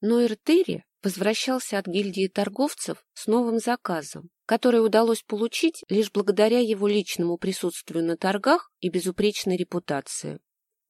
Но Эртери возвращался от гильдии торговцев с новым заказом, который удалось получить лишь благодаря его личному присутствию на торгах и безупречной репутации.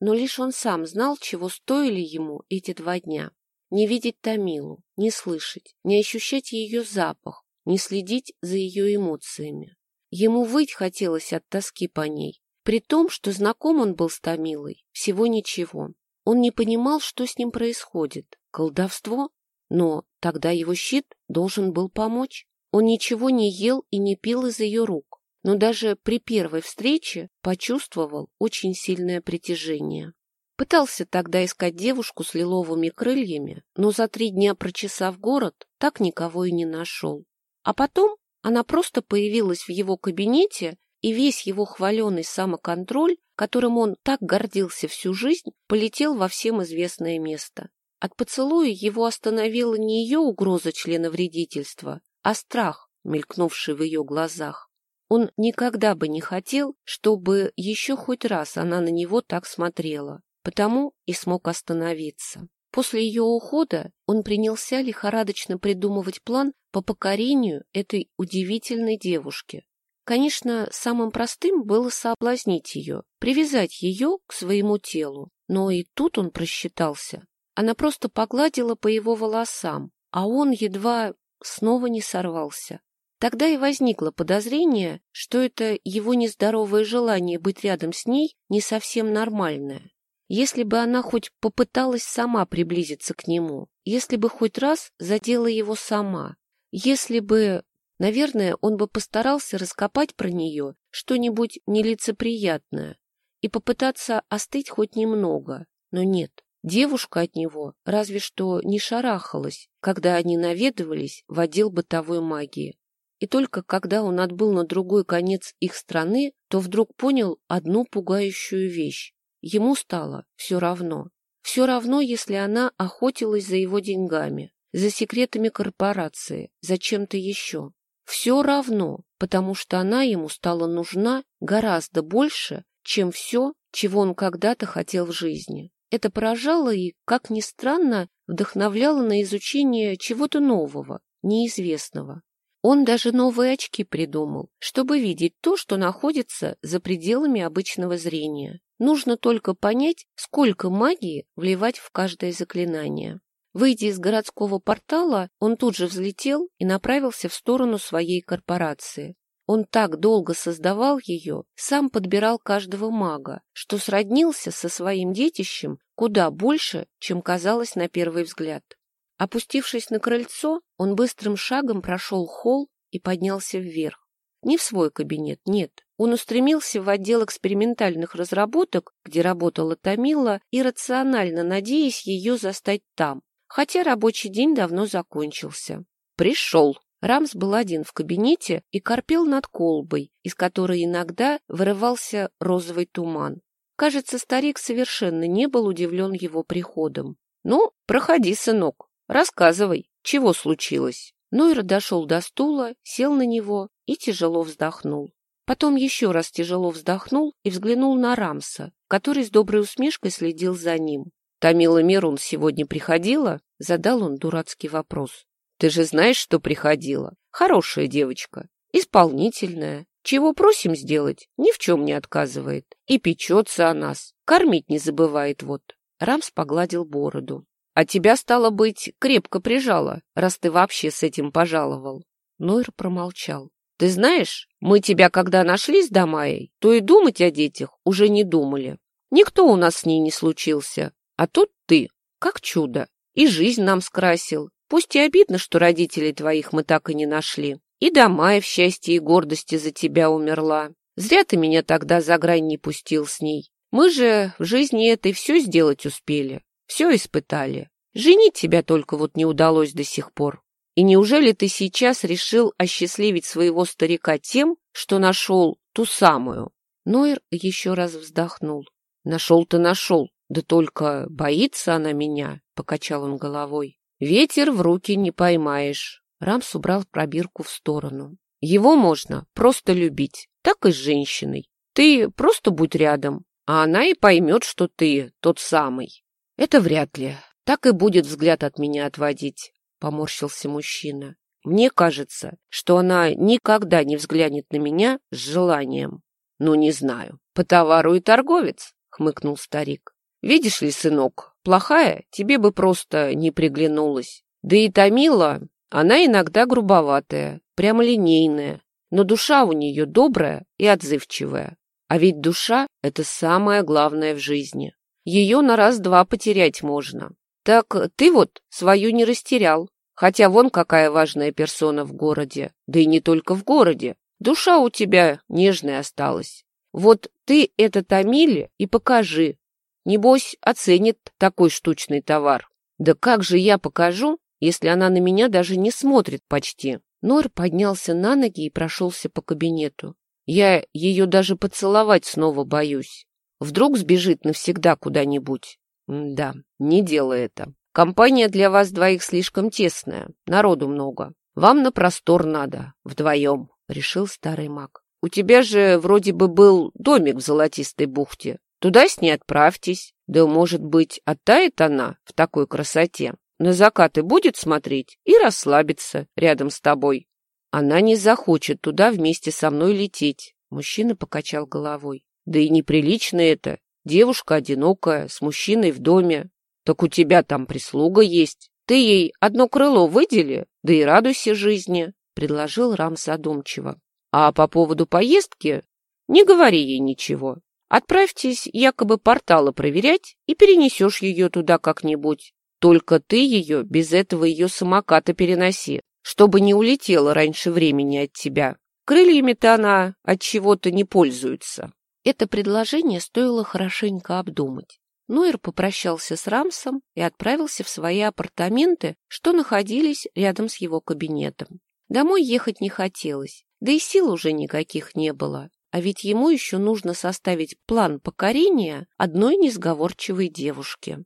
Но лишь он сам знал, чего стоили ему эти два дня. Не видеть Томилу, не слышать, не ощущать ее запах, не следить за ее эмоциями. Ему выть хотелось от тоски по ней, при том, что знаком он был с Томилой, всего ничего. Он не понимал, что с ним происходит. Колдовство? Но тогда его щит должен был помочь. Он ничего не ел и не пил из ее рук, но даже при первой встрече почувствовал очень сильное притяжение. Пытался тогда искать девушку с лиловыми крыльями, но за три дня прочесав город, так никого и не нашел. А потом она просто появилась в его кабинете, и весь его хваленый самоконтроль, которым он так гордился всю жизнь, полетел во всем известное место. От поцелуя его остановила не ее угроза члена вредительства, а страх, мелькнувший в ее глазах. Он никогда бы не хотел, чтобы еще хоть раз она на него так смотрела, потому и смог остановиться. После ее ухода он принялся лихорадочно придумывать план по покорению этой удивительной девушки. Конечно, самым простым было соблазнить ее, привязать ее к своему телу, но и тут он просчитался. Она просто погладила по его волосам, а он едва снова не сорвался. Тогда и возникло подозрение, что это его нездоровое желание быть рядом с ней не совсем нормальное. Если бы она хоть попыталась сама приблизиться к нему, если бы хоть раз задела его сама, если бы... Наверное, он бы постарался раскопать про нее что-нибудь нелицеприятное и попытаться остыть хоть немного, но нет. Девушка от него разве что не шарахалась, когда они наведывались в отдел бытовой магии. И только когда он отбыл на другой конец их страны, то вдруг понял одну пугающую вещь. Ему стало все равно. Все равно, если она охотилась за его деньгами, за секретами корпорации, за чем-то еще. Все равно, потому что она ему стала нужна гораздо больше, чем все, чего он когда-то хотел в жизни. Это поражало и, как ни странно, вдохновляло на изучение чего-то нового, неизвестного. Он даже новые очки придумал, чтобы видеть то, что находится за пределами обычного зрения. Нужно только понять, сколько магии вливать в каждое заклинание. Выйдя из городского портала, он тут же взлетел и направился в сторону своей корпорации. Он так долго создавал ее, сам подбирал каждого мага, что сроднился со своим детищем куда больше, чем казалось на первый взгляд. Опустившись на крыльцо, он быстрым шагом прошел холл и поднялся вверх. Не в свой кабинет, нет. Он устремился в отдел экспериментальных разработок, где работала Томила, и рационально надеясь ее застать там, хотя рабочий день давно закончился. Пришел. Рамс был один в кабинете и корпел над колбой, из которой иногда вырывался розовый туман. Кажется, старик совершенно не был удивлен его приходом. «Ну, проходи, сынок, рассказывай, чего случилось?» Нойра дошел до стула, сел на него и тяжело вздохнул. Потом еще раз тяжело вздохнул и взглянул на Рамса, который с доброй усмешкой следил за ним. «Тамила Мирун сегодня приходила?» — задал он дурацкий вопрос. Ты же знаешь, что приходила. Хорошая девочка, исполнительная. Чего просим сделать, ни в чем не отказывает. И печется о нас, кормить не забывает вот. Рамс погладил бороду. А тебя, стало быть, крепко прижала, раз ты вообще с этим пожаловал. Нойр промолчал. Ты знаешь, мы тебя, когда нашли с Дамаей, то и думать о детях уже не думали. Никто у нас с ней не случился. А тут ты, как чудо, и жизнь нам скрасил, Пусть и обидно, что родителей твоих мы так и не нашли. И Дамая в счастье и гордости за тебя умерла. Зря ты меня тогда за грань не пустил с ней. Мы же в жизни этой все сделать успели, все испытали. Женить тебя только вот не удалось до сих пор. И неужели ты сейчас решил осчастливить своего старика тем, что нашел ту самую? Нойер еще раз вздохнул. Нашел-то нашел, да только боится она меня, покачал он головой. Ветер в руки не поймаешь. Рамс убрал пробирку в сторону. Его можно просто любить, так и с женщиной. Ты просто будь рядом, а она и поймет, что ты тот самый. Это вряд ли. так и будет взгляд от меня отводить, — поморщился мужчина. Мне кажется, что она никогда не взглянет на меня с желанием. Ну, не знаю. По товару и торговец, — хмыкнул старик. Видишь ли, сынок, плохая тебе бы просто не приглянулась. Да и Томила, она иногда грубоватая, прямолинейная, но душа у нее добрая и отзывчивая. А ведь душа — это самое главное в жизни. Ее на раз-два потерять можно. Так ты вот свою не растерял, хотя вон какая важная персона в городе, да и не только в городе. Душа у тебя нежная осталась. Вот ты это Томиле и покажи. Небось, оценит такой штучный товар. Да как же я покажу, если она на меня даже не смотрит почти? Нор поднялся на ноги и прошелся по кабинету. Я ее даже поцеловать снова боюсь. Вдруг сбежит навсегда куда-нибудь. Да, не делай это. Компания для вас двоих слишком тесная, народу много. Вам на простор надо, вдвоем, — решил старый маг. У тебя же вроде бы был домик в Золотистой бухте. Туда с ней отправьтесь. Да, может быть, оттает она в такой красоте. На закаты будет смотреть и расслабиться рядом с тобой. Она не захочет туда вместе со мной лететь. Мужчина покачал головой. Да и неприлично это. Девушка одинокая, с мужчиной в доме. Так у тебя там прислуга есть. Ты ей одно крыло выдели, да и радуйся жизни, — предложил Рам задумчиво. А по поводу поездки не говори ей ничего. Отправьтесь якобы порталы проверять и перенесешь ее туда как-нибудь. Только ты ее без этого ее самоката переноси чтобы не улетела раньше времени от тебя. Крыльями-то она от чего-то не пользуется. Это предложение стоило хорошенько обдумать. Нойер попрощался с Рамсом и отправился в свои апартаменты, что находились рядом с его кабинетом. Домой ехать не хотелось, да и сил уже никаких не было. А ведь ему еще нужно составить план покорения одной несговорчивой девушки.